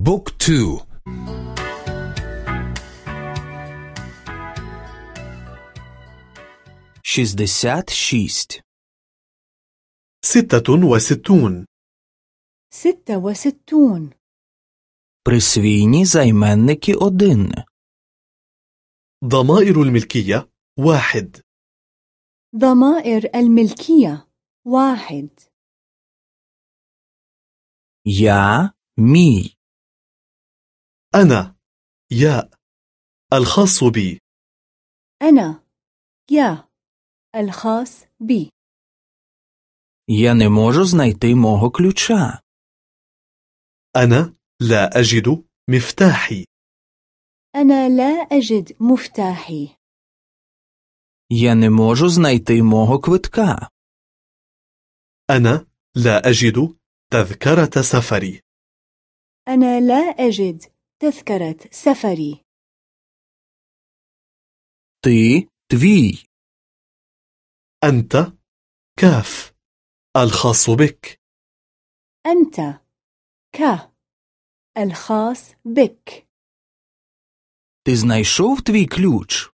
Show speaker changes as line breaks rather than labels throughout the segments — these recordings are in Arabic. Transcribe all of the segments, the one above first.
بوك تو
شزدسات شيست
ستة وستون
ستة وستون
Присвійні займенники один.
ضمائر الملكية واحد
ضمائر الملكية واحد
Я, мій.
أنا يا الخاص بي
أنا يا الخاص بي
Я не можу знайти мого ключа.
أنا لا أجد مفتاحي
أنا لا أجد مفتاحي
Я не можу знайти мого квитка.
أنا لا أجد تذكرة سفري
أنا لا أجد تذكرة سفري
Ти твій.
أنت كاف الخاص بك
أنت ك الخاص بك
Ти знайшов твій ключ?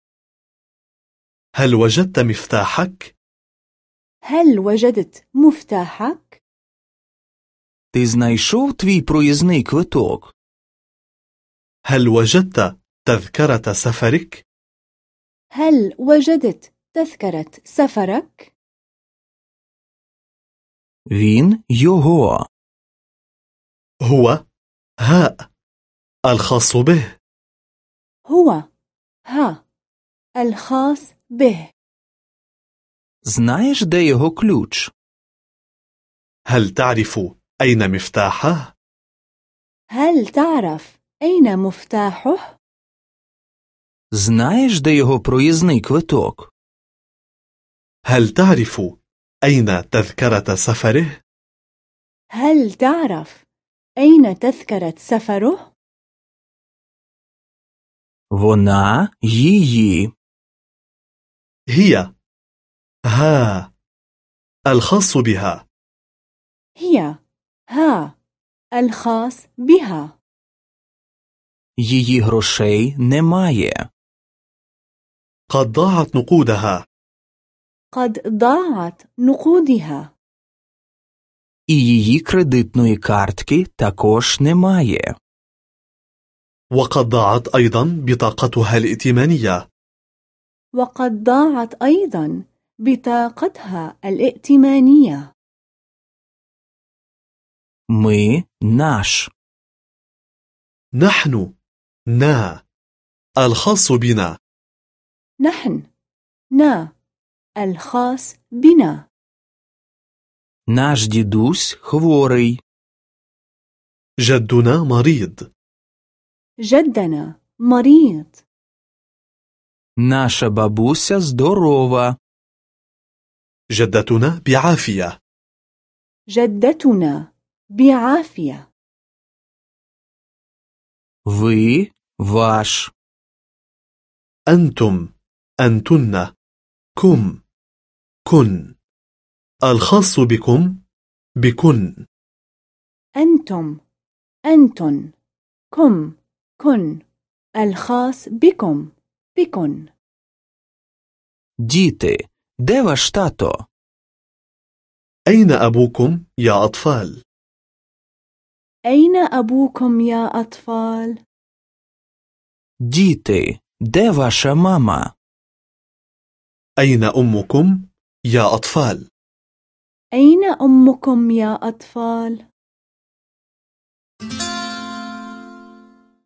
هل وجدت مفتاحك؟
هل وجدت مفتاحك؟
Ти знайшов твій проїзний квиток?
هل وجدت تذكرة سفرك؟
هل وجدت تذكرة سفرك؟
Він його.
هو هاء الخاص به
هو ها الخاص به
Знаєш, де його ключ?
هل تعرف أين مفتاحه؟
هل تعرف أين مفتاحه؟
Знаєш, де його проїзний квиток?
هل تعرف أين تذكرة سفره؟
هل تعرف أين تذكرة سفره؟
Вона її.
هي ها الخاص بها
هي ها الخاص بها
Її грошей немає.
قد ضاعت نقودها
قد ضاعت نقودها
І її кредитної картки також немає.
وقد ضاعت أيضا بطاقتها الائتمانية
وقد ضاعت أيضا بطاقتها الائتمانية
Ми наш.
نحن نا الخاص بنا
نحن نا الخاص بنا
Наш дідусь хворий.
جدنا مريض
جدنا مريض
Наша бабуся здорова.
جدتنا بعافية
جدتنا بعافية
Ви ваш.
أنتم أنتن كم كن الخاص بكم بكن
أنتم أنتن كم كن الخاص بكم بكن
Діти, де ваш тато?
أين أبوكم يا أطفال؟
أين أبوكم يا أطفال؟
Діти, де ваша мама?
أين أمكم يا أطفال؟
أين أمكم يا أطفال؟